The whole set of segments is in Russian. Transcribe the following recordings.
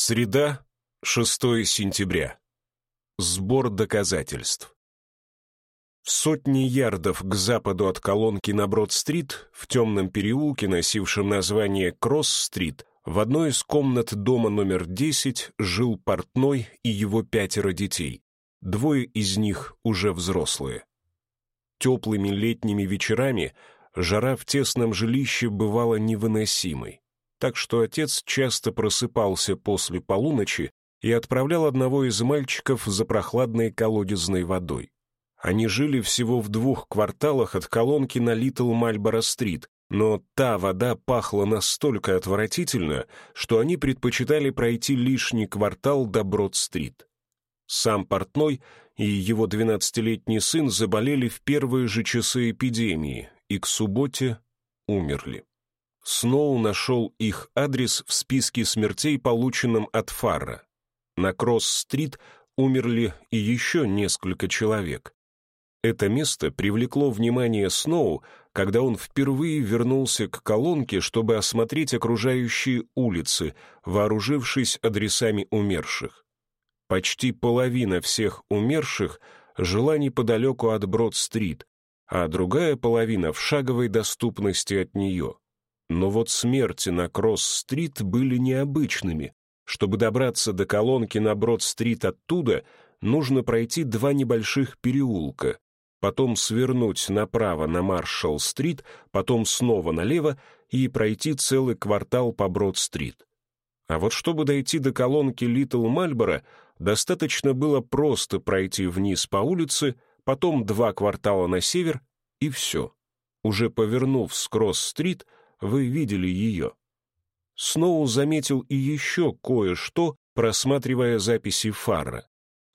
Среда, 6 сентября. Сбор доказательств. В сотни ярдов к западу от колонки на Брод-стрит, в темном переулке, носившем название Кросс-стрит, в одной из комнат дома номер 10 жил портной и его пятеро детей. Двое из них уже взрослые. Теплыми летними вечерами жара в тесном жилище бывала невыносимой так что отец часто просыпался после полуночи и отправлял одного из мальчиков за прохладной колодезной водой. Они жили всего в двух кварталах от колонки на Литл Мальборо-стрит, но та вода пахла настолько отвратительно, что они предпочитали пройти лишний квартал до Брод-стрит. Сам портной и его двенадцатилетний сын заболели в первые же часы эпидемии и к субботе умерли. Сноу нашел их адрес в списке смертей, полученном от Фарра. На Кросс-стрит умерли и еще несколько человек. Это место привлекло внимание Сноу, когда он впервые вернулся к колонке, чтобы осмотреть окружающие улицы, вооружившись адресами умерших. Почти половина всех умерших жила неподалеку от Брод-стрит, а другая половина в шаговой доступности от нее. Но вот смерти на Кросс-стрит были необычными. Чтобы добраться до колонки на Брод-стрит оттуда, нужно пройти два небольших переулка, потом свернуть направо на Маршалл-стрит, потом снова налево и пройти целый квартал по Брод-стрит. А вот чтобы дойти до колонки Литл Мальборо, достаточно было просто пройти вниз по улице, потом два квартала на север, и все. Уже повернув с Кросс-стрит, вы видели ее. Сноу заметил и еще кое-что, просматривая записи Фарра.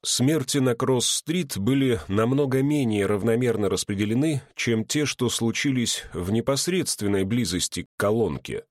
Смерти на Кросс-стрит были намного менее равномерно распределены, чем те, что случились в непосредственной близости к колонке.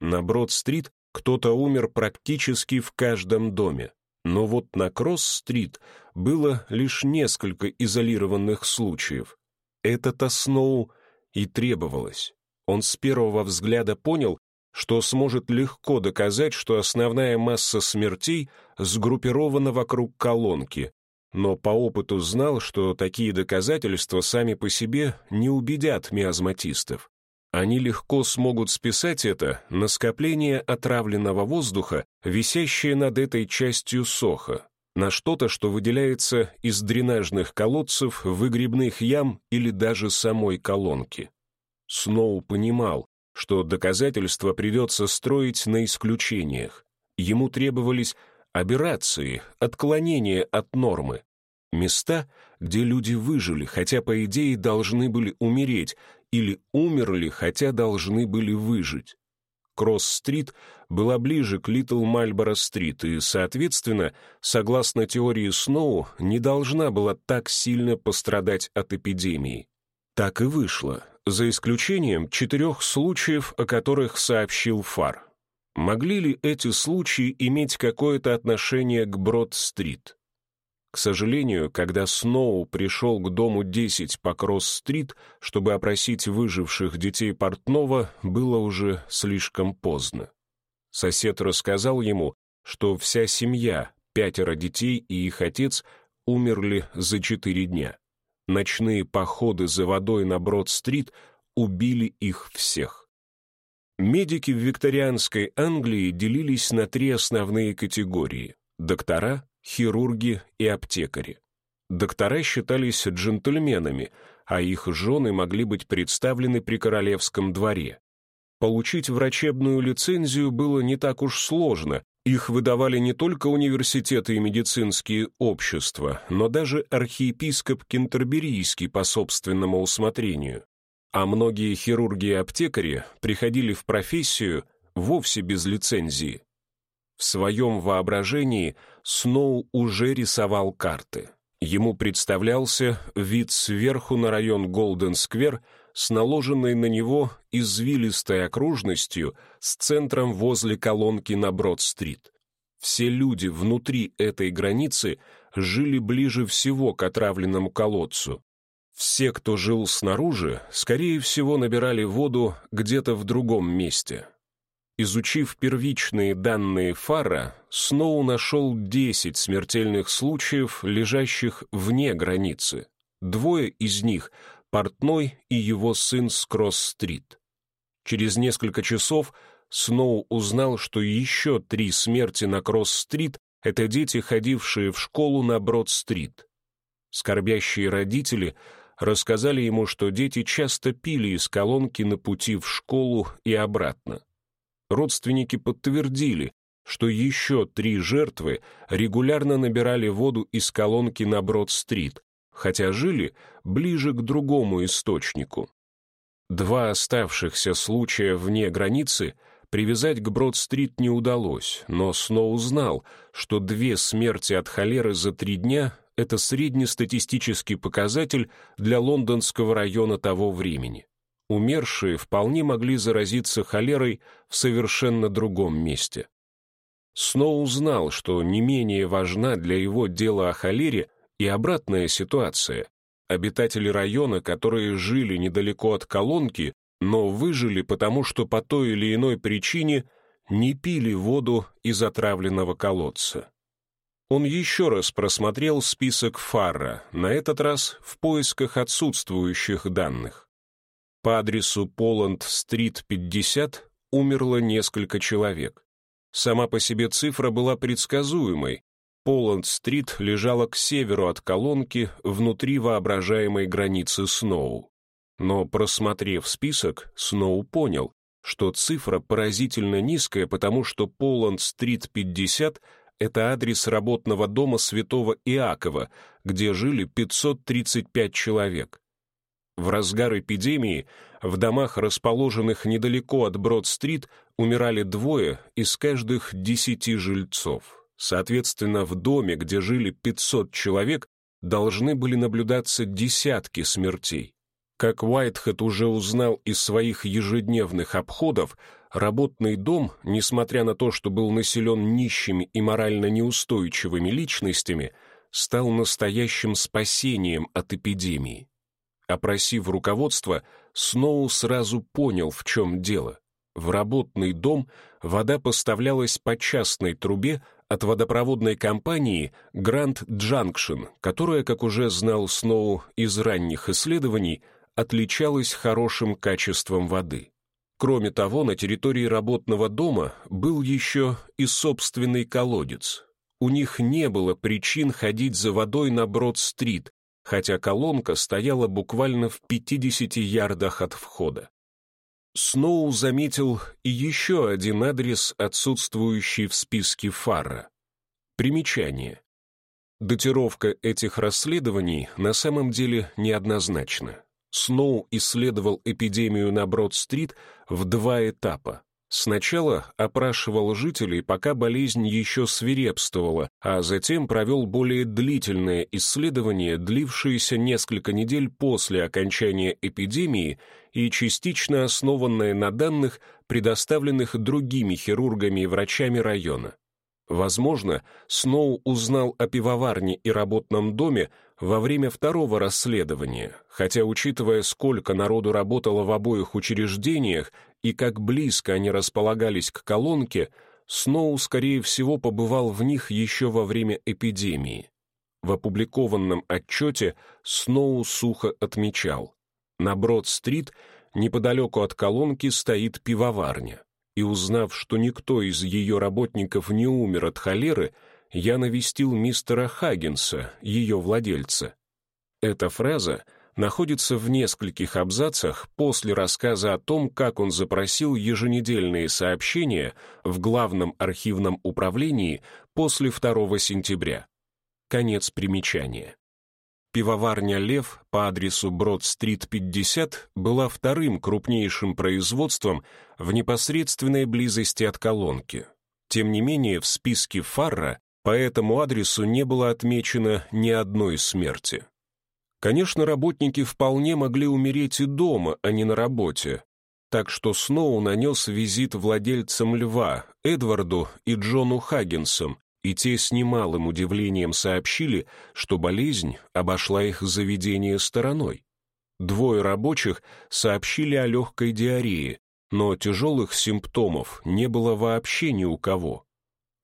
На Брод-стрит кто-то умер практически в каждом доме. Но вот на Кросс-стрит было лишь несколько изолированных случаев. Это-то Сноу и требовалось. Он с первого взгляда понял, что сможет легко доказать, что основная масса смертей сгруппирована вокруг колонки, но по опыту знал, что такие доказательства сами по себе не убедят миазматистов. Они легко смогут списать это на скопление отравленного воздуха, висящее над этой частью соха, на что-то, что выделяется из дренажных колодцев, выгребных ям или даже самой колонки. Сноу понимал, что доказательства придется строить на исключениях. Ему требовались аберрации, отклонения от нормы. Места, где люди выжили, хотя, по идее, должны были умереть, или умерли, хотя должны были выжить. Кросс-стрит была ближе к Литл Мальборо-стрит и, соответственно, согласно теории Сноу, не должна была так сильно пострадать от эпидемии. Так и вышло за исключением четырех случаев, о которых сообщил Фар. Могли ли эти случаи иметь какое-то отношение к Брод-стрит? К сожалению, когда Сноу пришел к дому 10 по Кросс-стрит, чтобы опросить выживших детей портного, было уже слишком поздно. Сосед рассказал ему, что вся семья, пятеро детей и их отец, умерли за четыре дня. Ночные походы за водой на Брод-стрит убили их всех. Медики в викторианской Англии делились на три основные категории – доктора, хирурги и аптекари. Доктора считались джентльменами, а их жены могли быть представлены при королевском дворе. Получить врачебную лицензию было не так уж сложно, их выдавали не только университеты и медицинские общества, но даже архиепископ Кентерберийский по собственному усмотрению. А многие хирурги и аптекари приходили в профессию вовсе без лицензии. В своем воображении Сноу уже рисовал карты. Ему представлялся вид сверху на район Голден-сквер с наложенной на него извилистой окружностью с центром возле колонки на Брод-стрит. Все люди внутри этой границы жили ближе всего к отравленному колодцу. Все, кто жил снаружи, скорее всего, набирали воду где-то в другом месте. Изучив первичные данные Фара, Сноу нашел 10 смертельных случаев, лежащих вне границы. Двое из них — портной и его сын с Кросс-стрит. Через несколько часов Сноу узнал, что еще три смерти на Кросс-стрит — это дети, ходившие в школу на Брод-стрит. Скорбящие родители рассказали ему, что дети часто пили из колонки на пути в школу и обратно родственники подтвердили, что еще три жертвы регулярно набирали воду из колонки на Брод-стрит, хотя жили ближе к другому источнику. Два оставшихся случая вне границы привязать к Брод-стрит не удалось, но Сноу знал, что две смерти от холеры за три дня — это среднестатистический показатель для лондонского района того времени умершие вполне могли заразиться холерой в совершенно другом месте. Сноу знал, что не менее важна для его дела о холере и обратная ситуация. Обитатели района, которые жили недалеко от колонки, но выжили потому, что по той или иной причине не пили воду из отравленного колодца. Он еще раз просмотрел список Фарра, на этот раз в поисках отсутствующих данных. По адресу Поланд-стрит, 50, умерло несколько человек. Сама по себе цифра была предсказуемой. Поланд-стрит лежала к северу от колонки, внутри воображаемой границы Сноу. Но, просмотрев список, Сноу понял, что цифра поразительно низкая, потому что Поланд-стрит, 50 — это адрес работного дома святого Иакова, где жили 535 человек. В разгар эпидемии в домах, расположенных недалеко от Брод-стрит, умирали двое из каждых десяти жильцов. Соответственно, в доме, где жили 500 человек, должны были наблюдаться десятки смертей. Как Уайтхед уже узнал из своих ежедневных обходов, работный дом, несмотря на то, что был населен нищими и морально неустойчивыми личностями, стал настоящим спасением от эпидемии. Опросив руководство, Сноу сразу понял, в чем дело. В работный дом вода поставлялась по частной трубе от водопроводной компании Grand Junction, которая, как уже знал Сноу из ранних исследований, отличалась хорошим качеством воды. Кроме того, на территории работного дома был еще и собственный колодец. У них не было причин ходить за водой на Брод-стрит, хотя колонка стояла буквально в 50 ярдах от входа. Сноу заметил еще один адрес, отсутствующий в списке Фарра. Примечание. Датировка этих расследований на самом деле неоднозначна. Сноу исследовал эпидемию на Брод-стрит в два этапа. Сначала опрашивал жителей, пока болезнь еще свирепствовала, а затем провел более длительное исследование, длившееся несколько недель после окончания эпидемии и частично основанное на данных, предоставленных другими хирургами и врачами района. Возможно, Сноу узнал о пивоварне и работном доме во время второго расследования, хотя, учитывая, сколько народу работало в обоих учреждениях и как близко они располагались к колонке, Сноу, скорее всего, побывал в них еще во время эпидемии. В опубликованном отчете Сноу сухо отмечал, на Брод-стрит неподалеку от колонки стоит пивоварня, и узнав, что никто из ее работников не умер от холеры, я навестил мистера Хаггинса, ее владельца. Эта фраза — находится в нескольких абзацах после рассказа о том, как он запросил еженедельные сообщения в Главном архивном управлении после 2 сентября. Конец примечания. Пивоварня «Лев» по адресу Брод-стрит, 50 была вторым крупнейшим производством в непосредственной близости от колонки. Тем не менее, в списке Фарра по этому адресу не было отмечено ни одной смерти. Конечно, работники вполне могли умереть и дома, а не на работе. Так что Сноу нанес визит владельцам льва, Эдварду и Джону Хаггинсам, и те с немалым удивлением сообщили, что болезнь обошла их заведение стороной. Двое рабочих сообщили о легкой диарее, но тяжелых симптомов не было вообще ни у кого.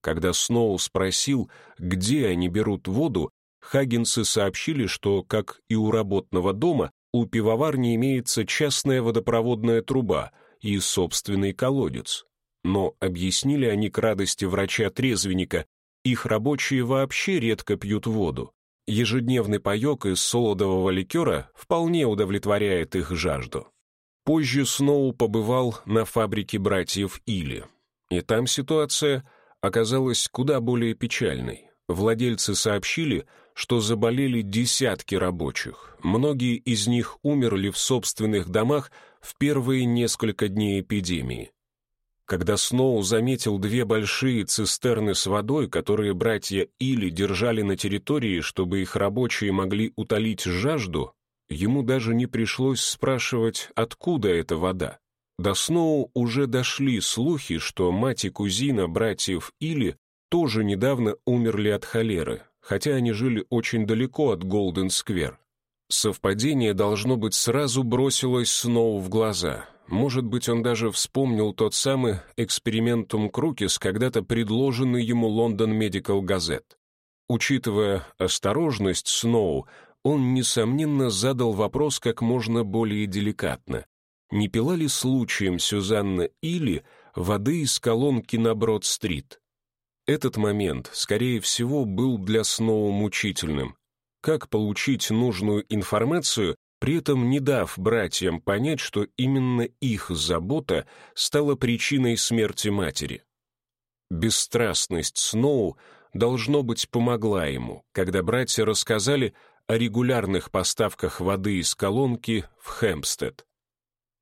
Когда Сноу спросил, где они берут воду, Хаггинсы сообщили, что, как и у работного дома, у пивоварни имеется частная водопроводная труба и собственный колодец. Но объяснили они к радости врача-трезвенника, их рабочие вообще редко пьют воду. Ежедневный паек из солодового ликера вполне удовлетворяет их жажду. Позже Сноу побывал на фабрике братьев Или, и там ситуация оказалась куда более печальной. Владельцы сообщили, что заболели десятки рабочих. Многие из них умерли в собственных домах в первые несколько дней эпидемии. Когда Сноу заметил две большие цистерны с водой, которые братья Или держали на территории, чтобы их рабочие могли утолить жажду, ему даже не пришлось спрашивать, откуда эта вода. До Сноу уже дошли слухи, что мать и кузина братьев Или тоже недавно умерли от холеры, хотя они жили очень далеко от Голден-сквер. Совпадение, должно быть, сразу бросилось Сноу в глаза. Может быть, он даже вспомнил тот самый экспериментум Крукис, когда-то предложенный ему Лондон Медикал Газет. Учитывая осторожность Сноу, он, несомненно, задал вопрос как можно более деликатно. Не пила ли случаем Сюзанна Или воды из колонки на Брод-стрит? Этот момент, скорее всего, был для Сноу мучительным. Как получить нужную информацию, при этом не дав братьям понять, что именно их забота стала причиной смерти матери? Бесстрастность Сноу, должно быть, помогла ему, когда братья рассказали о регулярных поставках воды из колонки в Хэмпстед.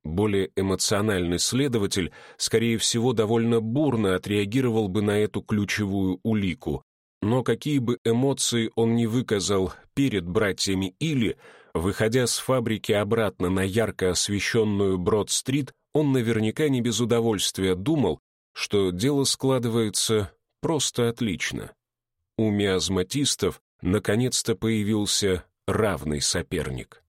Более эмоциональный следователь, скорее всего, довольно бурно отреагировал бы на эту ключевую улику, но какие бы эмоции он ни выказал перед братьями Или, выходя с фабрики обратно на ярко освещенную Брод-стрит, он наверняка не без удовольствия думал, что дело складывается просто отлично. У миазматистов наконец-то появился равный соперник.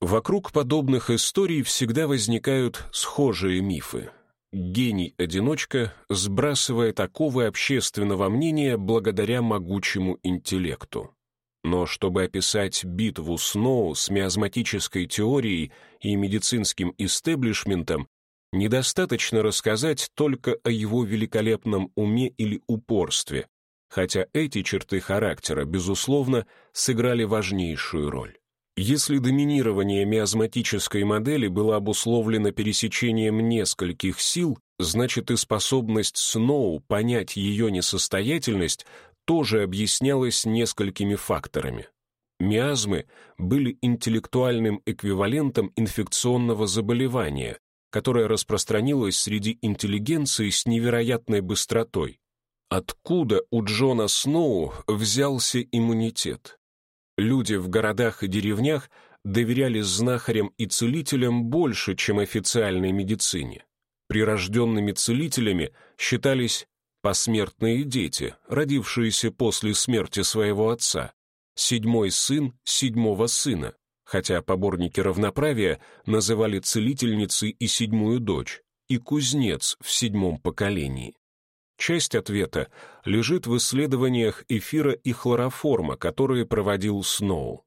Вокруг подобных историй всегда возникают схожие мифы. Гений-одиночка сбрасывает оковы общественного мнения благодаря могучему интеллекту. Но чтобы описать битву Сноу с миазматической теорией и медицинским истеблишментом, недостаточно рассказать только о его великолепном уме или упорстве, хотя эти черты характера, безусловно, сыграли важнейшую роль. Если доминирование миазматической модели было обусловлено пересечением нескольких сил, значит и способность Сноу понять ее несостоятельность тоже объяснялась несколькими факторами. Миазмы были интеллектуальным эквивалентом инфекционного заболевания, которое распространилось среди интеллигенции с невероятной быстротой. Откуда у Джона Сноу взялся иммунитет? Люди в городах и деревнях доверяли знахарям и целителям больше, чем официальной медицине. Прирожденными целителями считались посмертные дети, родившиеся после смерти своего отца, седьмой сын седьмого сына, хотя поборники равноправия называли целительницей и седьмую дочь, и кузнец в седьмом поколении. Часть ответа лежит в исследованиях эфира и хлороформа, которые проводил Сноу.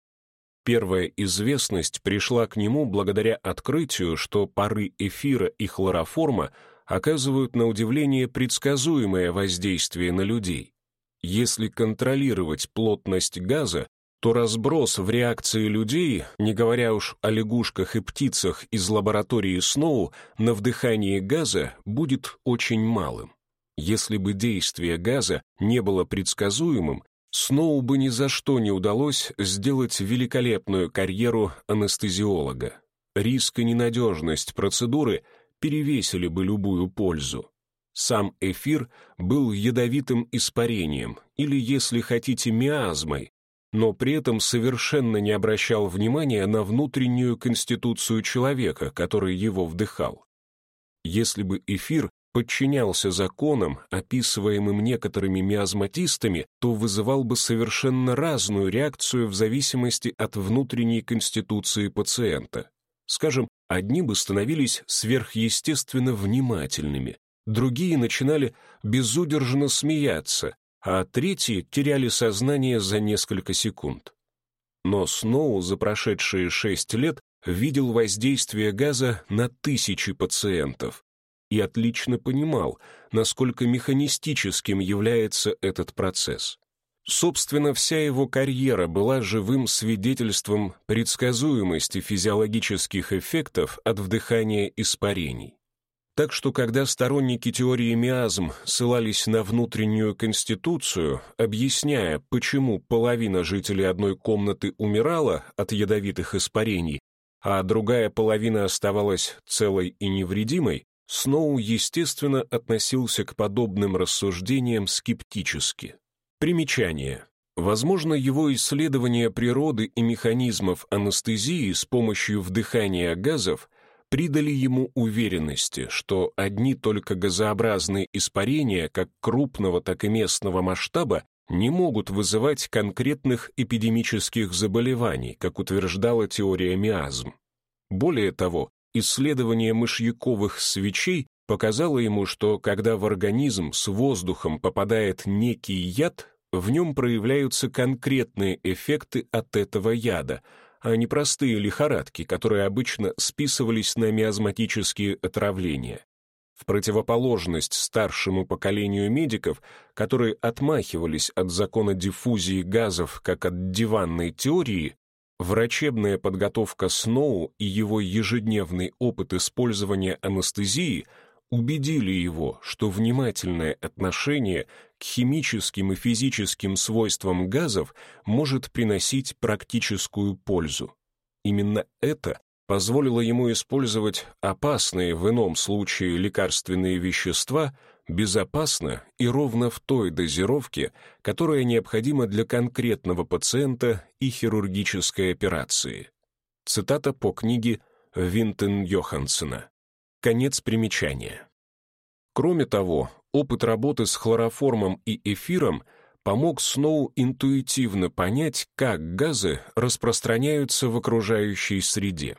Первая известность пришла к нему благодаря открытию, что пары эфира и хлороформа оказывают на удивление предсказуемое воздействие на людей. Если контролировать плотность газа, то разброс в реакции людей, не говоря уж о лягушках и птицах из лаборатории Сноу, на вдыхание газа будет очень малым. Если бы действие газа не было предсказуемым, Сноу бы ни за что не удалось сделать великолепную карьеру анестезиолога. Риск и ненадежность процедуры перевесили бы любую пользу. Сам эфир был ядовитым испарением, или, если хотите, миазмой, но при этом совершенно не обращал внимания на внутреннюю конституцию человека, который его вдыхал. Если бы эфир подчинялся законам, описываемым некоторыми миазматистами, то вызывал бы совершенно разную реакцию в зависимости от внутренней конституции пациента. Скажем, Одни бы становились сверхъестественно внимательными, другие начинали безудержно смеяться, а третьи теряли сознание за несколько секунд. Но Сноу за прошедшие шесть лет видел воздействие газа на тысячи пациентов и отлично понимал, насколько механистическим является этот процесс. Собственно, вся его карьера была живым свидетельством предсказуемости физиологических эффектов от вдыхания испарений. Так что, когда сторонники теории миазм ссылались на внутреннюю конституцию, объясняя, почему половина жителей одной комнаты умирала от ядовитых испарений, а другая половина оставалась целой и невредимой, Сноу, естественно, относился к подобным рассуждениям скептически. Примечание. Возможно, его исследование природы и механизмов анестезии с помощью вдыхания газов придали ему уверенности, что одни только газообразные испарения как крупного, так и местного масштаба не могут вызывать конкретных эпидемических заболеваний, как утверждала теория миазм. Более того, исследование мышьяковых свечей показало ему, что когда в организм с воздухом попадает некий яд, в нем проявляются конкретные эффекты от этого яда, а не простые лихорадки, которые обычно списывались на миазматические отравления. В противоположность старшему поколению медиков, которые отмахивались от закона диффузии газов как от диванной теории, врачебная подготовка Сноу и его ежедневный опыт использования анестезии убедили его, что внимательное отношение к химическим и физическим свойствам газов может приносить практическую пользу. Именно это позволило ему использовать опасные в ином случае лекарственные вещества безопасно и ровно в той дозировке, которая необходима для конкретного пациента и хирургической операции. Цитата по книге Винтен Йохансена. Конец примечания. Кроме того, опыт работы с хлороформом и эфиром помог Сноу интуитивно понять, как газы распространяются в окружающей среде.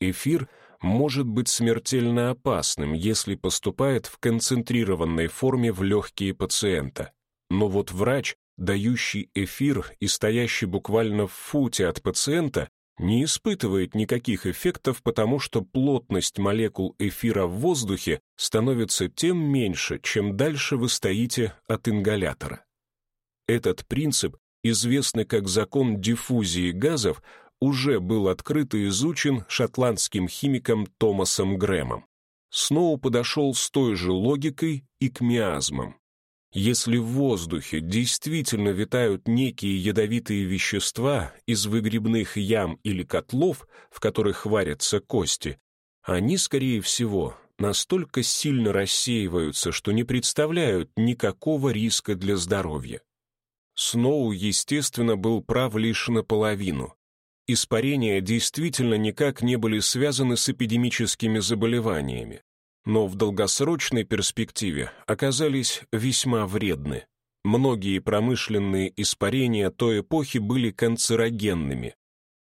Эфир может быть смертельно опасным, если поступает в концентрированной форме в легкие пациента. Но вот врач, дающий эфир и стоящий буквально в футе от пациента, не испытывает никаких эффектов, потому что плотность молекул эфира в воздухе становится тем меньше, чем дальше вы стоите от ингалятора. Этот принцип, известный как закон диффузии газов, уже был открыт и изучен шотландским химиком Томасом Грэмом. Сноу подошел с той же логикой и к миазмам. Если в воздухе действительно витают некие ядовитые вещества из выгребных ям или котлов, в которых варятся кости, они, скорее всего, настолько сильно рассеиваются, что не представляют никакого риска для здоровья. Сноу, естественно, был прав лишь наполовину. Испарения действительно никак не были связаны с эпидемическими заболеваниями, но в долгосрочной перспективе оказались весьма вредны. Многие промышленные испарения той эпохи были канцерогенными.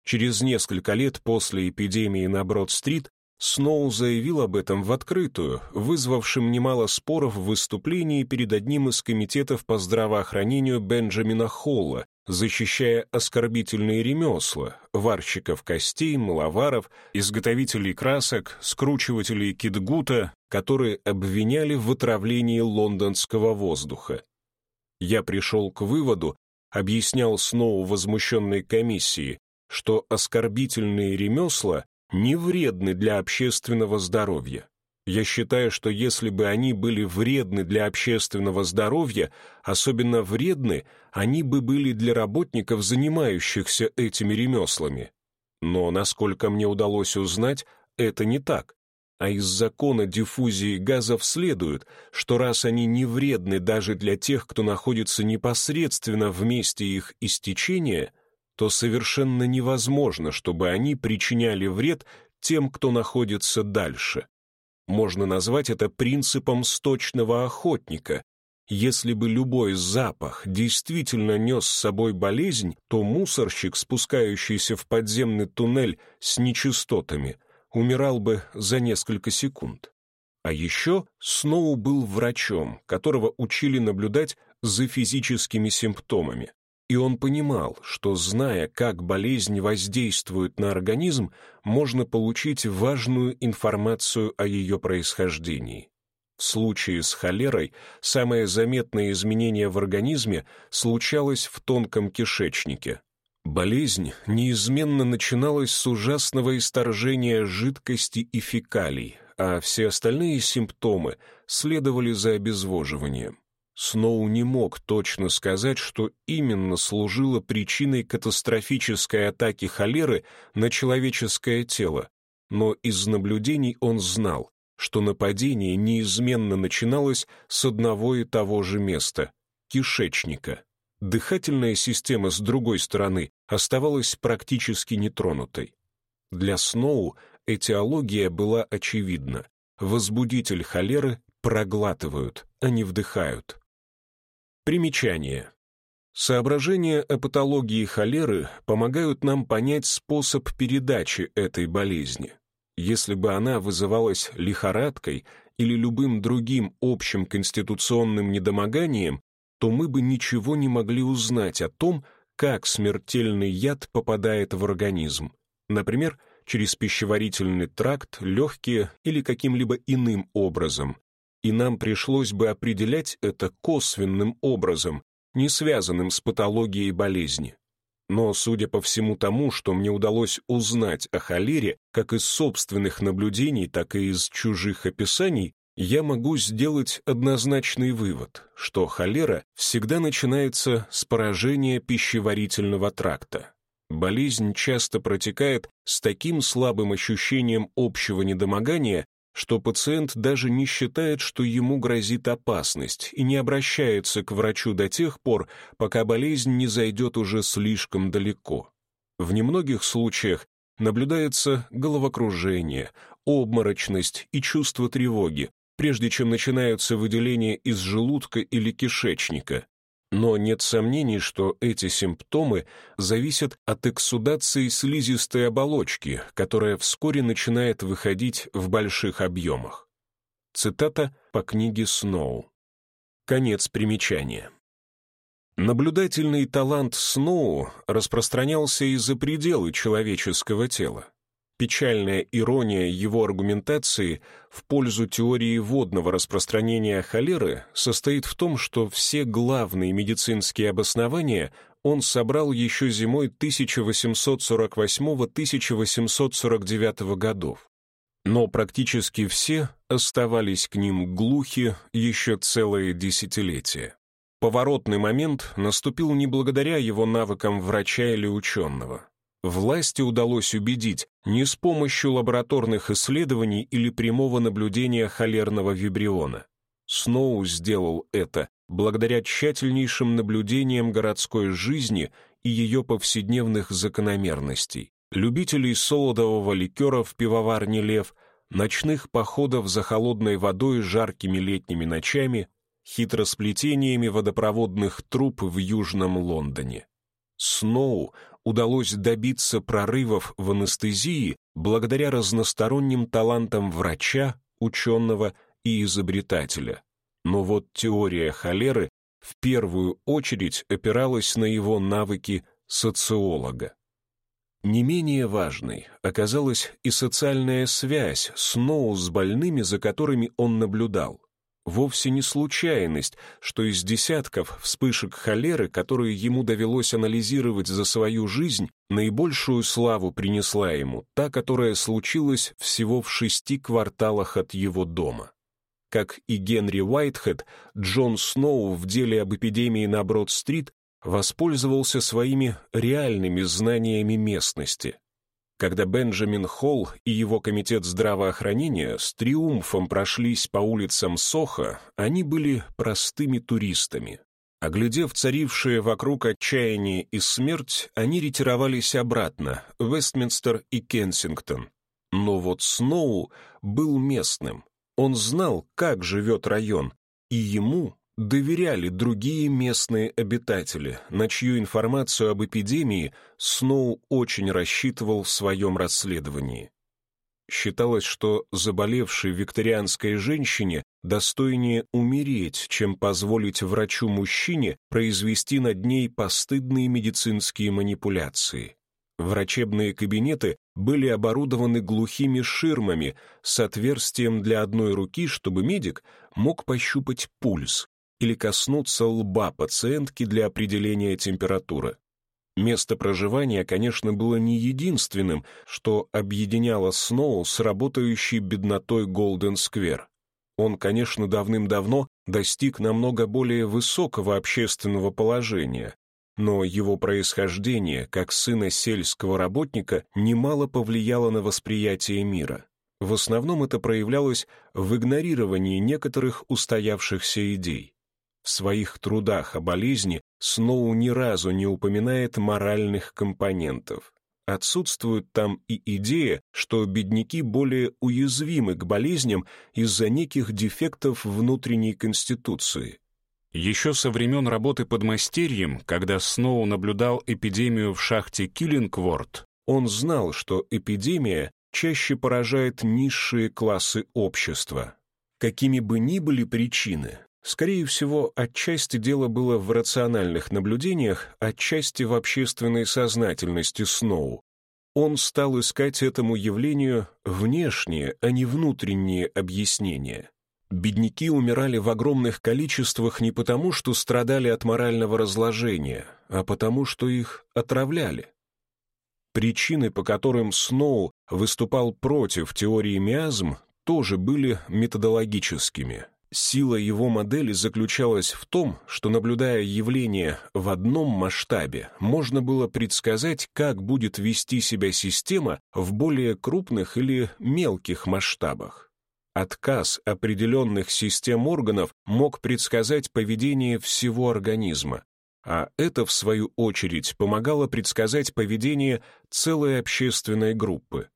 Через несколько лет после эпидемии на Брод-стрит Сноу заявил об этом в открытую, вызвавшим немало споров в выступлении перед одним из комитетов по здравоохранению Бенджамина Холла, защищая оскорбительные ремесла, варщиков костей, маловаров, изготовителей красок, скручивателей китгута, которые обвиняли в отравлении лондонского воздуха. Я пришел к выводу, объяснял Сноу возмущенной комиссии, что оскорбительные ремесла не вредны для общественного здоровья. Я считаю, что если бы они были вредны для общественного здоровья, особенно вредны, они бы были для работников, занимающихся этими ремеслами. Но, насколько мне удалось узнать, это не так. А из закона диффузии газов следует, что раз они не вредны даже для тех, кто находится непосредственно в месте их истечения, то совершенно невозможно, чтобы они причиняли вред тем, кто находится дальше. Можно назвать это принципом сточного охотника. Если бы любой запах действительно нес с собой болезнь, то мусорщик, спускающийся в подземный туннель с нечистотами, умирал бы за несколько секунд. А еще Сноу был врачом, которого учили наблюдать за физическими симптомами. И он понимал, что, зная, как болезнь воздействует на организм, можно получить важную информацию о ее происхождении. В случае с холерой самое заметное изменение в организме случалось в тонком кишечнике. Болезнь неизменно начиналась с ужасного исторжения жидкости и фекалий, а все остальные симптомы следовали за обезвоживанием. Сноу не мог точно сказать, что именно служило причиной катастрофической атаки холеры на человеческое тело, но из наблюдений он знал, что нападение неизменно начиналось с одного и того же места — кишечника. Дыхательная система, с другой стороны, оставалась практически нетронутой. Для Сноу этиология была очевидна. Возбудитель холеры проглатывают, а не вдыхают. Примечание. Соображения о патологии холеры помогают нам понять способ передачи этой болезни. Если бы она вызывалась лихорадкой или любым другим общим конституционным недомоганием, то мы бы ничего не могли узнать о том, как смертельный яд попадает в организм. Например, через пищеварительный тракт, легкие или каким-либо иным образом. И нам пришлось бы определять это косвенным образом, не связанным с патологией болезни. Но, судя по всему тому, что мне удалось узнать о холере, как из собственных наблюдений, так и из чужих описаний, я могу сделать однозначный вывод, что холера всегда начинается с поражения пищеварительного тракта. Болезнь часто протекает с таким слабым ощущением общего недомогания, что пациент даже не считает, что ему грозит опасность, и не обращается к врачу до тех пор, пока болезнь не зайдет уже слишком далеко. В немногих случаях наблюдается головокружение, обморочность и чувство тревоги, прежде чем начинаются выделения из желудка или кишечника, но нет сомнений, что эти симптомы зависят от эксудации слизистой оболочки, которая вскоре начинает выходить в больших объемах. Цитата по книге Сноу. Конец примечания. Наблюдательный талант Сноу распространялся и за пределы человеческого тела. Печальная ирония его аргументации в пользу теории водного распространения холеры состоит в том, что все главные медицинские обоснования он собрал еще зимой 1848-1849 годов. Но практически все оставались к ним глухи еще целое десятилетие. Поворотный момент наступил не благодаря его навыкам врача или ученого. Власти удалось убедить не с помощью лабораторных исследований или прямого наблюдения холерного вибриона. Сноу сделал это благодаря тщательнейшим наблюдениям городской жизни и ее повседневных закономерностей, любителей солодового ликера в пивоварне «Лев», ночных походов за холодной водой жаркими летними ночами, хитросплетениями водопроводных труб в Южном Лондоне. Сноу удалось добиться прорывов в анестезии благодаря разносторонним талантам врача, ученого и изобретателя. Но вот теория холеры в первую очередь опиралась на его навыки социолога. Не менее важной оказалась и социальная связь Сноу с больными, за которыми он наблюдал. Вовсе не случайность, что из десятков вспышек холеры, которые ему довелось анализировать за свою жизнь, наибольшую славу принесла ему та, которая случилась всего в шести кварталах от его дома. Как и Генри Уайтхед, Джон Сноу в деле об эпидемии на Брод-стрит воспользовался своими реальными знаниями местности, когда Бенджамин Холл и его комитет здравоохранения с триумфом прошлись по улицам Соха, они были простыми туристами. Оглядев царившие вокруг отчаяние и смерть, они ретировались обратно, в Вестминстер и Кенсингтон. Но вот Сноу был местным. Он знал, как живет район, и ему доверяли другие местные обитатели, на чью информацию об эпидемии Сноу очень рассчитывал в своем расследовании. Считалось, что заболевшей викторианской женщине достойнее умереть, чем позволить врачу-мужчине произвести над ней постыдные медицинские манипуляции. Врачебные кабинеты были оборудованы глухими ширмами с отверстием для одной руки, чтобы медик мог пощупать пульс или коснуться лба пациентки для определения температуры. Место проживания, конечно, было не единственным, что объединяло Сноу с работающей беднотой Голден-сквер. Он, конечно, давным-давно достиг намного более высокого общественного положения, но его происхождение, как сына сельского работника, немало повлияло на восприятие мира. В основном это проявлялось в игнорировании некоторых устоявшихся идей. В своих трудах о болезни Сноу ни разу не упоминает моральных компонентов. Отсутствует там и идея, что бедняки более уязвимы к болезням из-за неких дефектов внутренней конституции. Еще со времен работы под мастерьем, когда Сноу наблюдал эпидемию в шахте Киллингворд, он знал, что эпидемия чаще поражает низшие классы общества. Какими бы ни были причины, Скорее всего, отчасти дело было в рациональных наблюдениях, отчасти в общественной сознательности Сноу. Он стал искать этому явлению внешние, а не внутренние объяснения. Бедняки умирали в огромных количествах не потому, что страдали от морального разложения, а потому, что их отравляли. Причины, по которым Сноу выступал против теории миазм, тоже были методологическими. Сила его модели заключалась в том, что, наблюдая явление в одном масштабе, можно было предсказать, как будет вести себя система в более крупных или мелких масштабах. Отказ определенных систем органов мог предсказать поведение всего организма, а это, в свою очередь, помогало предсказать поведение целой общественной группы.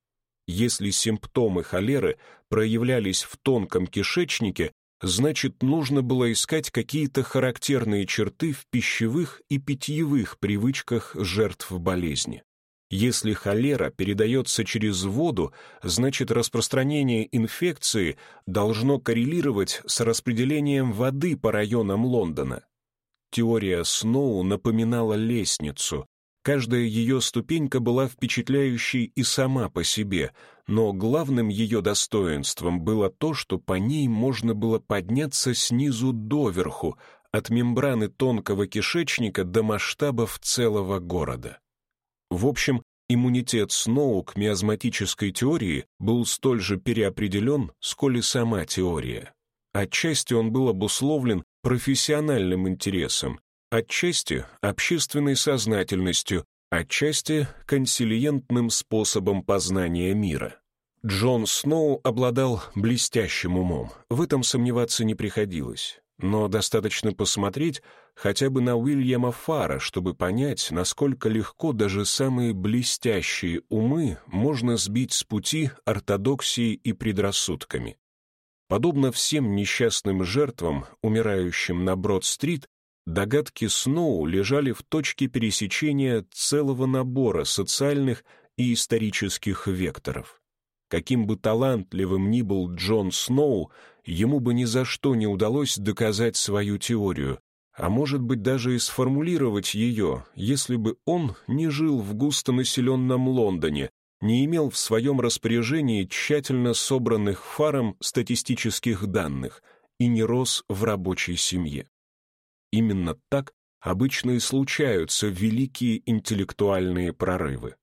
Если симптомы холеры проявлялись в тонком кишечнике, значит, нужно было искать какие-то характерные черты в пищевых и питьевых привычках жертв болезни. Если холера передается через воду, значит распространение инфекции должно коррелировать с распределением воды по районам Лондона. Теория Сноу напоминала лестницу, Каждая ее ступенька была впечатляющей и сама по себе, но главным ее достоинством было то, что по ней можно было подняться снизу доверху, от мембраны тонкого кишечника до масштабов целого города. В общем, иммунитет Сноу к миазматической теории был столь же переопределен, сколь и сама теория. Отчасти он был обусловлен профессиональным интересом, Отчасти общественной сознательностью, отчасти консилиентным способом познания мира. Джон Сноу обладал блестящим умом, в этом сомневаться не приходилось. Но достаточно посмотреть хотя бы на Уильяма Фара, чтобы понять, насколько легко даже самые блестящие умы можно сбить с пути ортодоксией и предрассудками. Подобно всем несчастным жертвам, умирающим на Брод-стрит, Догадки Сноу лежали в точке пересечения целого набора социальных и исторических векторов. Каким бы талантливым ни был Джон Сноу, ему бы ни за что не удалось доказать свою теорию, а может быть даже и сформулировать ее, если бы он не жил в густонаселенном Лондоне, не имел в своем распоряжении тщательно собранных фаром статистических данных и не рос в рабочей семье. Именно так обычно и случаются великие интеллектуальные прорывы.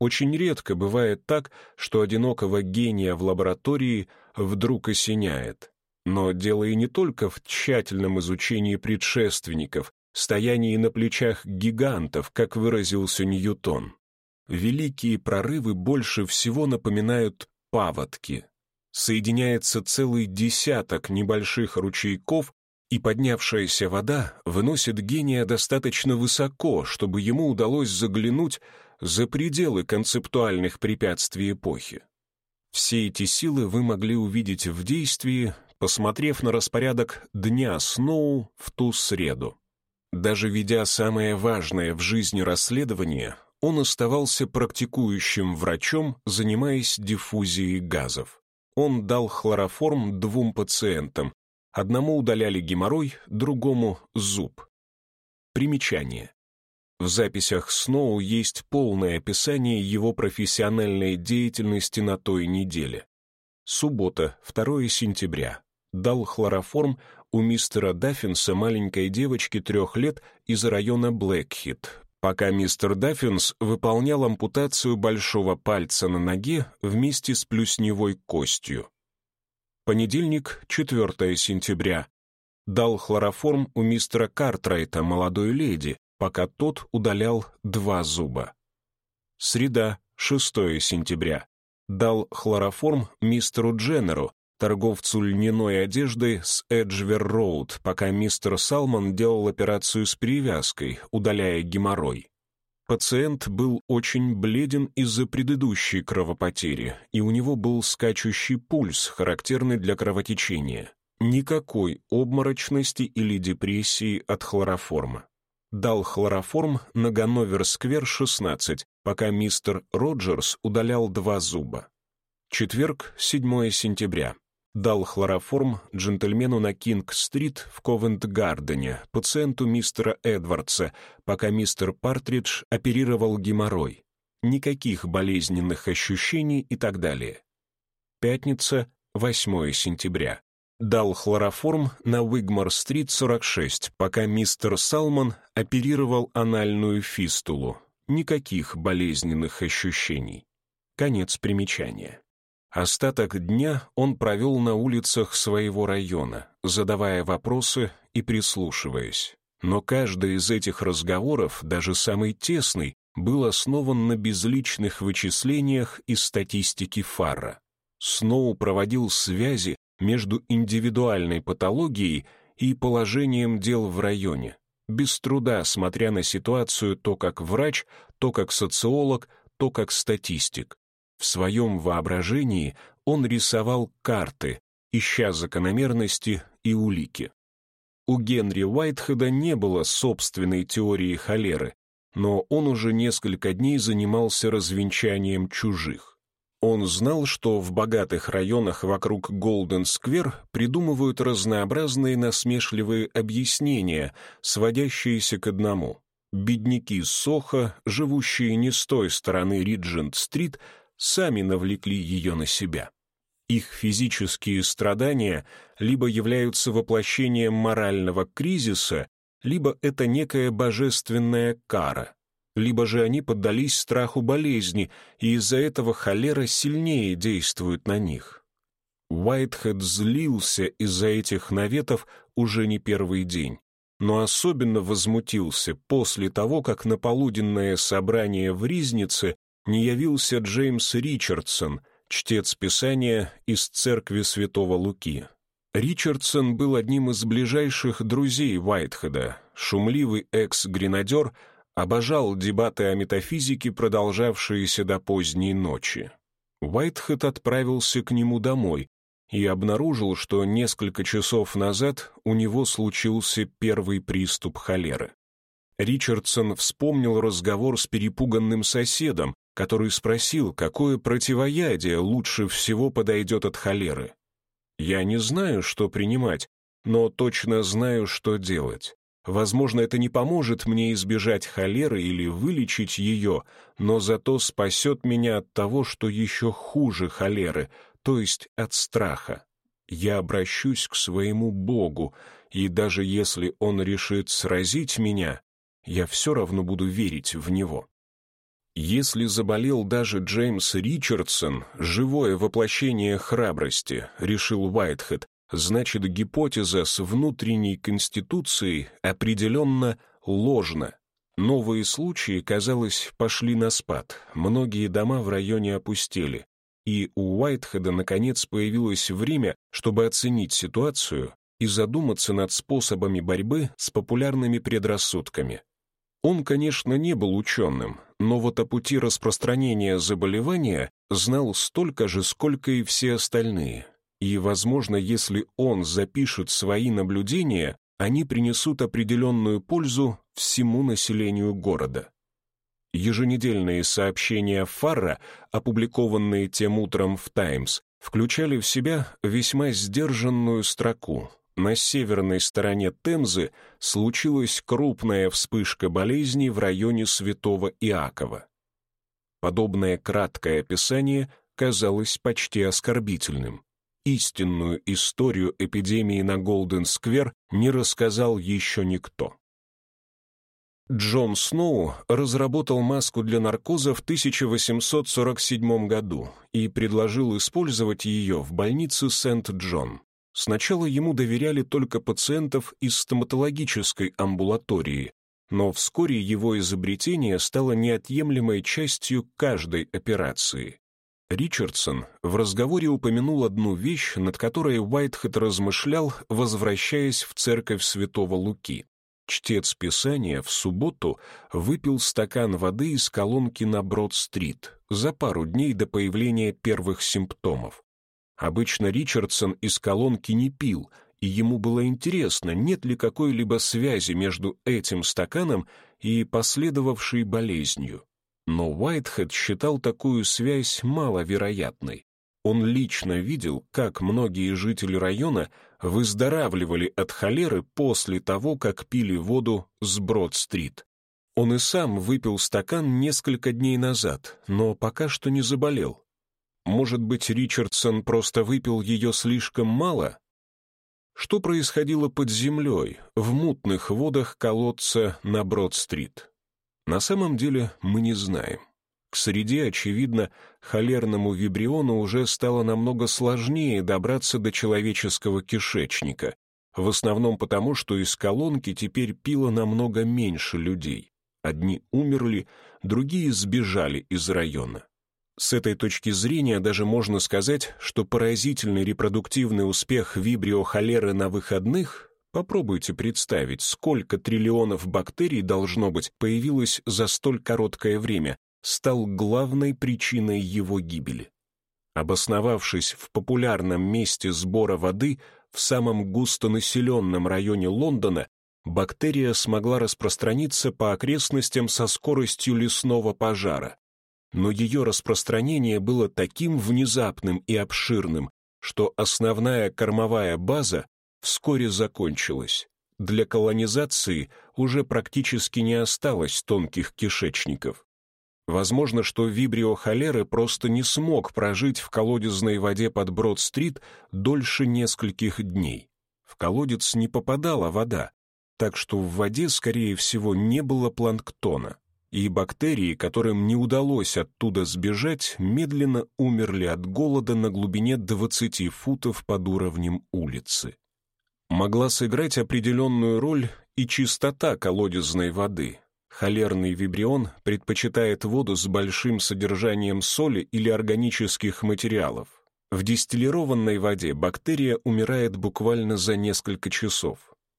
Очень редко бывает так, что одинокого гения в лаборатории вдруг осеняет. Но дело и не только в тщательном изучении предшественников, стоянии на плечах гигантов, как выразился Ньютон. Великие прорывы больше всего напоминают паводки. Соединяется целый десяток небольших ручейков, и поднявшаяся вода выносит гения достаточно высоко, чтобы ему удалось заглянуть за пределы концептуальных препятствий эпохи. Все эти силы вы могли увидеть в действии, посмотрев на распорядок дня Сноу в ту среду. Даже ведя самое важное в жизни расследование, он оставался практикующим врачом, занимаясь диффузией газов. Он дал хлороформ двум пациентам. Одному удаляли геморрой, другому — зуб. Примечание. В записях Сноу есть полное описание его профессиональной деятельности на той неделе. Суббота, 2 сентября. Дал хлороформ у мистера Даффинса маленькой девочки трех лет из района Блэкхит, пока мистер Даффинс выполнял ампутацию большого пальца на ноге вместе с плюсневой костью. Понедельник, 4 сентября. Дал хлороформ у мистера Картрайта молодой леди, пока тот удалял два зуба. Среда, 6 сентября. Дал хлороформ мистеру Дженнеру, торговцу льняной одеждой с Эджвер-Роуд, пока мистер Салмон делал операцию с перевязкой, удаляя геморрой. Пациент был очень бледен из-за предыдущей кровопотери, и у него был скачущий пульс, характерный для кровотечения. Никакой обморочности или депрессии от хлороформа дал хлороформ на Ганновер-сквер 16, пока мистер Роджерс удалял два зуба. Четверг, 7 сентября. Дал хлороформ джентльмену на Кинг-стрит в Ковент-Гардене, пациенту мистера Эдвардса, пока мистер Партридж оперировал геморрой. Никаких болезненных ощущений и так далее. Пятница, 8 сентября дал хлороформ на Уигмор-стрит 46, пока мистер Салмон оперировал анальную фистулу. Никаких болезненных ощущений. Конец примечания. Остаток дня он провел на улицах своего района, задавая вопросы и прислушиваясь. Но каждый из этих разговоров, даже самый тесный, был основан на безличных вычислениях из статистики Фарра. Сноу проводил связи между индивидуальной патологией и положением дел в районе, без труда смотря на ситуацию то как врач, то как социолог, то как статистик. В своем воображении он рисовал карты, ища закономерности и улики. У Генри Уайтхеда не было собственной теории холеры, но он уже несколько дней занимался развенчанием чужих. Он знал, что в богатых районах вокруг Голден-сквер придумывают разнообразные насмешливые объяснения, сводящиеся к одному. Бедняки Соха, живущие не с той стороны Риджент-стрит, сами навлекли ее на себя. Их физические страдания либо являются воплощением морального кризиса, либо это некая божественная кара либо же они поддались страху болезни, и из-за этого холера сильнее действует на них. Уайтхед злился из-за этих наветов уже не первый день, но особенно возмутился после того, как на полуденное собрание в Ризнице не явился Джеймс Ричардсон, чтец Писания из церкви святого Луки. Ричардсон был одним из ближайших друзей Уайтхеда, шумливый экс-гренадер — обожал дебаты о метафизике, продолжавшиеся до поздней ночи. Уайтхед отправился к нему домой и обнаружил, что несколько часов назад у него случился первый приступ холеры. Ричардсон вспомнил разговор с перепуганным соседом, который спросил, какое противоядие лучше всего подойдет от холеры. «Я не знаю, что принимать, но точно знаю, что делать. Возможно, это не поможет мне избежать холеры или вылечить ее, но зато спасет меня от того, что еще хуже холеры, то есть от страха. Я обращусь к своему Богу, и даже если Он решит сразить меня, я все равно буду верить в Него. Если заболел даже Джеймс Ричардсон, живое воплощение храбрости, решил Уайтхед, значит гипотеза с внутренней конституцией определенно ложна. Новые случаи, казалось, пошли на спад, многие дома в районе опустели, и у Уайтхеда наконец появилось время, чтобы оценить ситуацию и задуматься над способами борьбы с популярными предрассудками. Он, конечно, не был ученым, но вот о пути распространения заболевания знал столько же, сколько и все остальные — и, возможно, если он запишет свои наблюдения, они принесут определенную пользу всему населению города. Еженедельные сообщения Фарра, опубликованные тем утром в «Таймс», включали в себя весьма сдержанную строку. На северной стороне Темзы случилась крупная вспышка болезни в районе Святого Иакова. Подобное краткое описание казалось почти оскорбительным. Истинную историю эпидемии на Голден-сквер не рассказал еще никто. Джон Сноу разработал маску для наркоза в 1847 году и предложил использовать ее в больнице Сент-Джон. Сначала ему доверяли только пациентов из стоматологической амбулатории, но вскоре его изобретение стало неотъемлемой частью каждой операции. Ричардсон в разговоре упомянул одну вещь, над которой Уайтхед размышлял, возвращаясь в церковь святого Луки. Чтец Писания в субботу выпил стакан воды из колонки на Брод-стрит за пару дней до появления первых симптомов. Обычно Ричардсон из колонки не пил, и ему было интересно, нет ли какой-либо связи между этим стаканом и последовавшей болезнью. Но Уайтхед считал такую связь маловероятной. Он лично видел, как многие жители района выздоравливали от холеры после того, как пили воду с Брод-стрит. Он и сам выпил стакан несколько дней назад, но пока что не заболел. Может быть, Ричардсон просто выпил ее слишком мало? Что происходило под землей, в мутных водах колодца на Брод-стрит? На самом деле мы не знаем. К среде, очевидно, холерному вибриону уже стало намного сложнее добраться до человеческого кишечника, в основном потому, что из колонки теперь пило намного меньше людей. Одни умерли, другие сбежали из района. С этой точки зрения даже можно сказать, что поразительный репродуктивный успех вибриохолеры на выходных Попробуйте представить, сколько триллионов бактерий, должно быть, появилось за столь короткое время, стал главной причиной его гибели. Обосновавшись в популярном месте сбора воды в самом густонаселенном районе Лондона, бактерия смогла распространиться по окрестностям со скоростью лесного пожара. Но ее распространение было таким внезапным и обширным, что основная кормовая база вскоре закончилась. Для колонизации уже практически не осталось тонких кишечников. Возможно, что вибрио холеры просто не смог прожить в колодезной воде под Брод-стрит дольше нескольких дней. В колодец не попадала вода, так что в воде, скорее всего, не было планктона, и бактерии, которым не удалось оттуда сбежать, медленно умерли от голода на глубине 20 футов под уровнем улицы. Могла сыграть определенную роль и чистота колодезной воды, Холерный вибрион предпочитает воду с большим содержанием соли или органических материалов. В дистиллированной воде бактерия умирает буквально за несколько часов.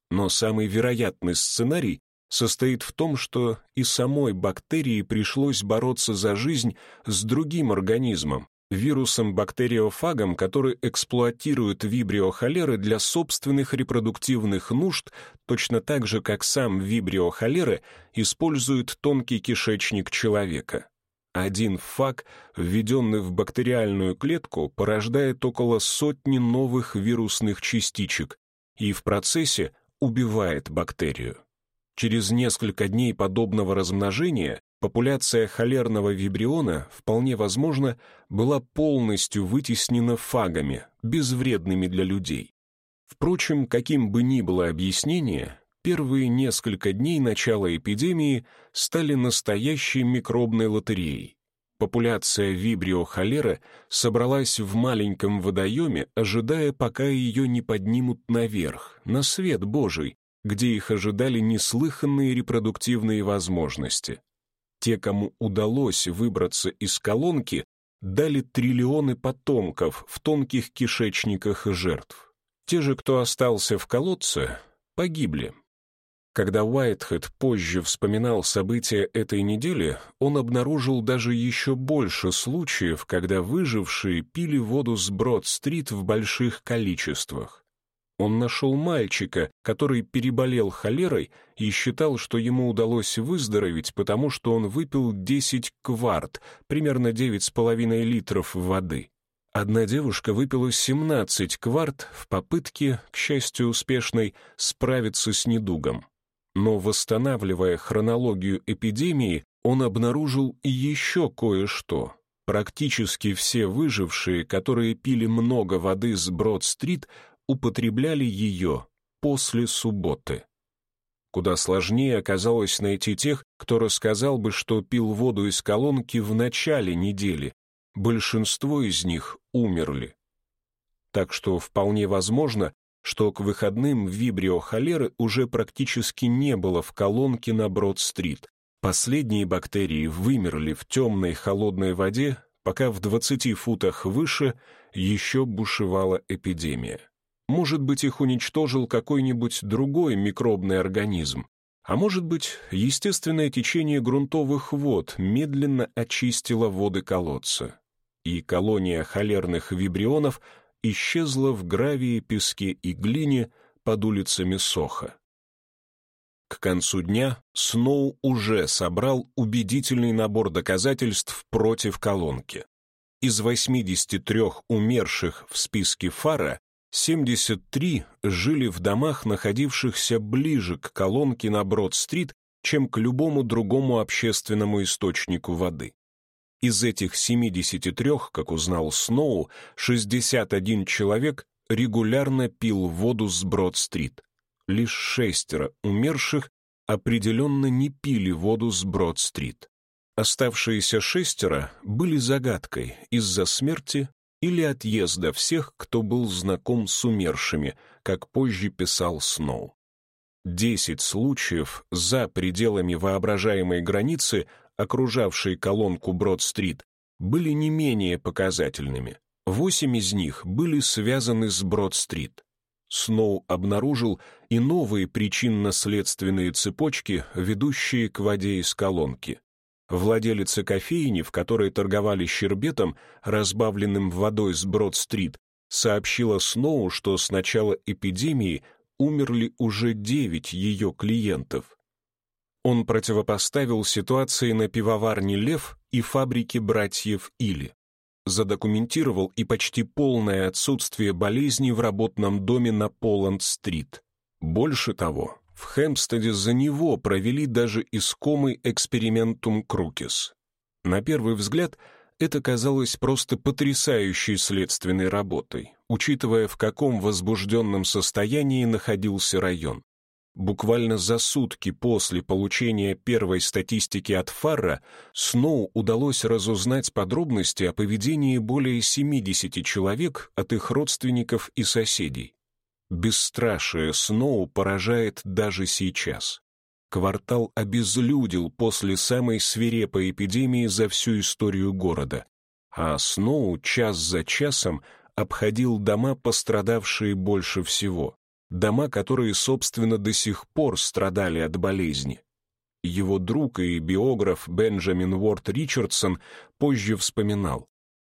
Но самый вероятный сценарий состоит в том, что и самой бактерии пришлось бороться за жизнь с другим организмом, вирусом-бактериофагом, который эксплуатирует вибрио холеры для собственных репродуктивных нужд, точно так же, как сам вибрио холеры использует тонкий кишечник человека. Один фаг, введенный в бактериальную клетку, порождает около сотни новых вирусных частичек и в процессе убивает бактерию. Через несколько дней подобного размножения популяция холерного вибриона, вполне возможно, была полностью вытеснена фагами, безвредными для людей. Впрочем, каким бы ни было объяснение, первые несколько дней начала эпидемии стали настоящей микробной лотереей. Популяция вибрио-холера собралась в маленьком водоеме, ожидая, пока ее не поднимут наверх, на свет Божий, где их ожидали неслыханные репродуктивные возможности. Те, кому удалось выбраться из колонки, дали триллионы потомков в тонких кишечниках жертв. Те же, кто остался в колодце, погибли. Когда Уайтхед позже вспоминал события этой недели, он обнаружил даже еще больше случаев, когда выжившие пили воду с Брод-стрит в больших количествах. Он нашел мальчика, который переболел холерой и считал, что ему удалось выздороветь, потому что он выпил 10 кварт, примерно 9,5 литров воды. Одна девушка выпила 17 кварт в попытке, к счастью успешной, справиться с недугом. Но восстанавливая хронологию эпидемии, он обнаружил еще кое-что. Практически все выжившие, которые пили много воды с Брод-стрит, употребляли ее после субботы. Куда сложнее оказалось найти тех, кто рассказал бы, что пил воду из колонки в начале недели. Большинство из них умерли. Так что вполне возможно, что к выходным вибрио холеры уже практически не было в колонке на Брод-стрит. Последние бактерии вымерли в темной холодной воде, пока в 20 футах выше еще бушевала эпидемия. Может быть, их уничтожил какой-нибудь другой микробный организм, а может быть, естественное течение грунтовых вод медленно очистило воды колодца, и колония холерных вибрионов исчезла в гравии, песке и глине под улицами Соха. К концу дня Сноу уже собрал убедительный набор доказательств против колонки. Из 83 умерших в списке Фара 73 жили в домах, находившихся ближе к колонке на Брод-стрит, чем к любому другому общественному источнику воды. Из этих 73, как узнал Сноу, 61 человек регулярно пил воду с Брод-стрит. Лишь шестеро умерших определенно не пили воду с Брод-стрит. Оставшиеся шестеро были загадкой из-за смерти или отъезда всех, кто был знаком с умершими, как позже писал Сноу. Десять случаев за пределами воображаемой границы, окружавшей колонку Брод-стрит, были не менее показательными. Восемь из них были связаны с Брод-стрит. Сноу обнаружил и новые причинно-следственные цепочки, ведущие к воде из колонки. Владелица кофейни, в которой торговали щербетом, разбавленным водой с Брод-стрит, сообщила Сноу, что с начала эпидемии умерли уже девять ее клиентов. Он противопоставил ситуации на пивоварне «Лев» и фабрике братьев Или. Задокументировал и почти полное отсутствие болезней в работном доме на Поланд-стрит. Больше того, в Хэмпстеде за него провели даже искомый экспериментум Крукис. На первый взгляд, это казалось просто потрясающей следственной работой, учитывая, в каком возбужденном состоянии находился район. Буквально за сутки после получения первой статистики от Фарра Сноу удалось разузнать подробности о поведении более 70 человек от их родственников и соседей. Бесстрашие Сноу поражает даже сейчас. Квартал обезлюдил после самой свирепой эпидемии за всю историю города, а Сноу час за часом обходил дома, пострадавшие больше всего, дома, которые, собственно, до сих пор страдали от болезни. Его друг и биограф Бенджамин Уорд Ричардсон позже вспоминал,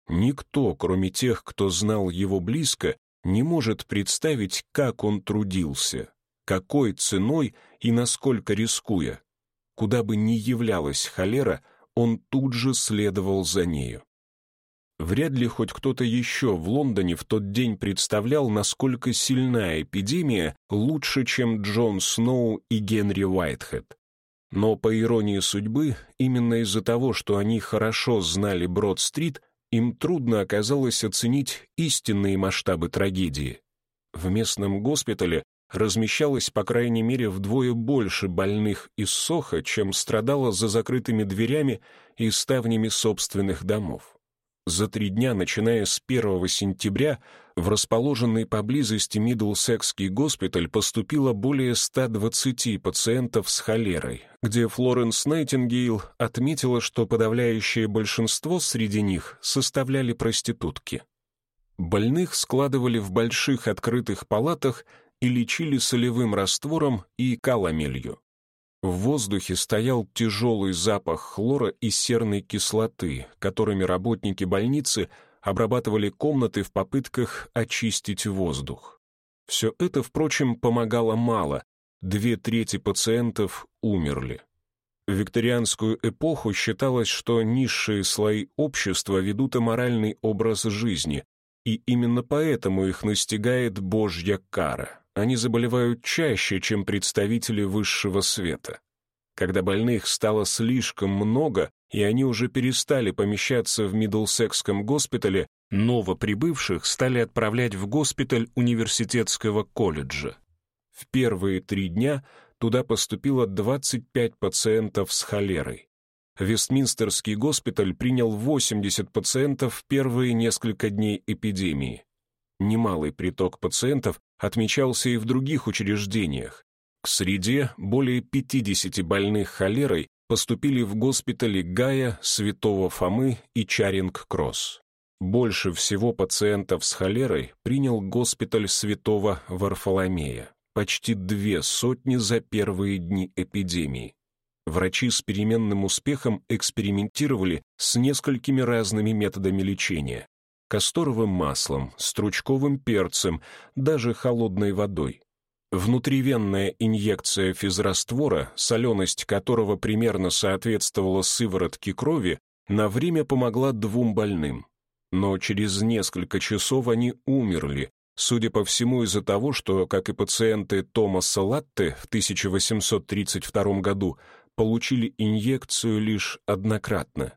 «Никто, кроме тех, кто знал его близко, не может представить, как он трудился, какой ценой и насколько рискуя. Куда бы ни являлась холера, он тут же следовал за нею. Вряд ли хоть кто-то еще в Лондоне в тот день представлял, насколько сильна эпидемия лучше, чем Джон Сноу и Генри Уайтхед. Но, по иронии судьбы, именно из-за того, что они хорошо знали Брод-стрит, им трудно оказалось оценить истинные масштабы трагедии. В местном госпитале размещалось по крайней мере вдвое больше больных из Соха, чем страдало за закрытыми дверями и ставнями собственных домов. За три дня, начиная с 1 сентября, в расположенный поблизости Мидлсекский госпиталь поступило более 120 пациентов с холерой, где Флоренс Найтингейл отметила, что подавляющее большинство среди них составляли проститутки. Больных складывали в больших открытых палатах и лечили солевым раствором и каламелью. В воздухе стоял тяжелый запах хлора и серной кислоты, которыми работники больницы обрабатывали комнаты в попытках очистить воздух. Все это, впрочем, помогало мало. Две трети пациентов умерли. В викторианскую эпоху считалось, что низшие слои общества ведут аморальный образ жизни, и именно поэтому их настигает Божья кара. Они заболевают чаще, чем представители высшего света. Когда больных стало слишком много, и они уже перестали помещаться в Миддлсекском госпитале, новоприбывших стали отправлять в госпиталь университетского колледжа. В первые три дня туда поступило 25 пациентов с холерой. Вестминстерский госпиталь принял 80 пациентов в первые несколько дней эпидемии. Немалый приток пациентов отмечался и в других учреждениях. К среде более 50 больных холерой поступили в госпитали Гая, Святого Фомы и Чаринг-Кросс. Больше всего пациентов с холерой принял госпиталь Святого Варфоломея, почти две сотни за первые дни эпидемии. Врачи с переменным успехом экспериментировали с несколькими разными методами лечения. Касторовым маслом, стручковым перцем, даже холодной водой. Внутривенная инъекция физраствора, соленость которого примерно соответствовала сыворотке крови, на время помогла двум больным. Но через несколько часов они умерли, судя по всему из-за того, что, как и пациенты Томаса Латте в 1832 году, получили инъекцию лишь однократно.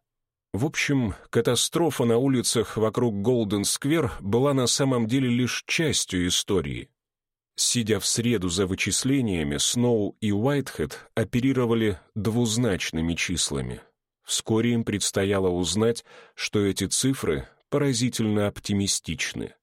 В общем, катастрофа на улицах вокруг Голден-сквер была на самом деле лишь частью истории. Сидя в среду за вычислениями, Сноу и Уайтхед оперировали двузначными числами. Вскоре им предстояло узнать, что эти цифры поразительно оптимистичны.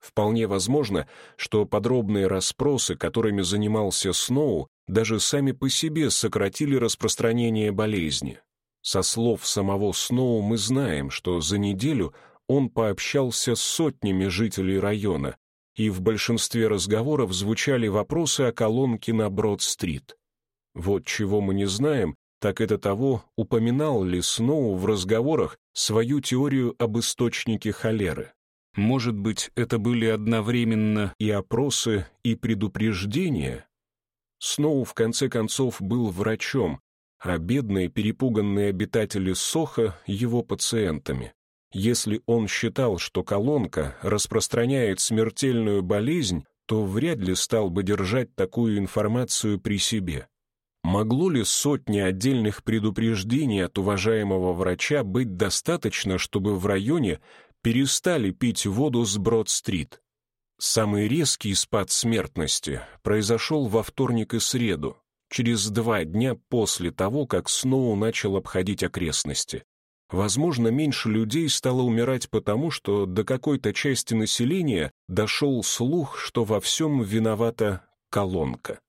Вполне возможно, что подробные расспросы, которыми занимался Сноу, даже сами по себе сократили распространение болезни. Со слов самого Сноу мы знаем, что за неделю он пообщался с сотнями жителей района, и в большинстве разговоров звучали вопросы о колонке на Брод-стрит. Вот чего мы не знаем, так это того, упоминал ли Сноу в разговорах свою теорию об источнике холеры. Может быть, это были одновременно и опросы, и предупреждения? Сноу, в конце концов, был врачом, а бедные перепуганные обитатели Соха — его пациентами. Если он считал, что колонка распространяет смертельную болезнь, то вряд ли стал бы держать такую информацию при себе. Могло ли сотни отдельных предупреждений от уважаемого врача быть достаточно, чтобы в районе перестали пить воду с Брод-стрит? Самый резкий спад смертности произошел во вторник и среду, через два дня после того, как Сноу начал обходить окрестности. Возможно, меньше людей стало умирать потому, что до какой-то части населения дошел слух, что во всем виновата колонка.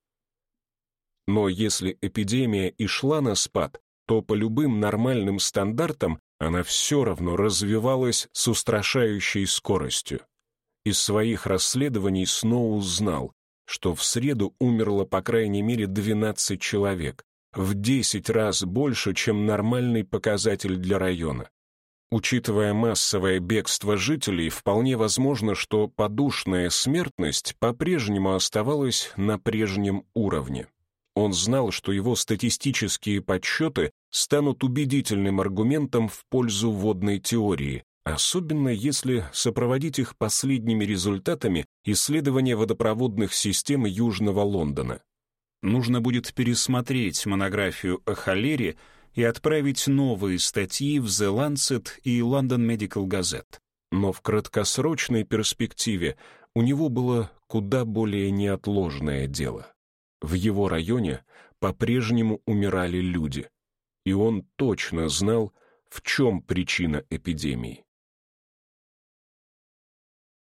Но если эпидемия и шла на спад, то по любым нормальным стандартам она все равно развивалась с устрашающей скоростью. Из своих расследований Сноу узнал, что в среду умерло по крайней мере 12 человек, в 10 раз больше, чем нормальный показатель для района. Учитывая массовое бегство жителей, вполне возможно, что подушная смертность по-прежнему оставалась на прежнем уровне. Он знал, что его статистические подсчеты станут убедительным аргументом в пользу водной теории, особенно если сопроводить их последними результатами исследования водопроводных систем Южного Лондона нужно будет пересмотреть монографию о холере и отправить новые статьи в The Lancet и London Medical Gazette. Но в краткосрочной перспективе у него было куда более неотложное дело. В его районе по-прежнему умирали люди, и он точно знал, в чем причина эпидемии.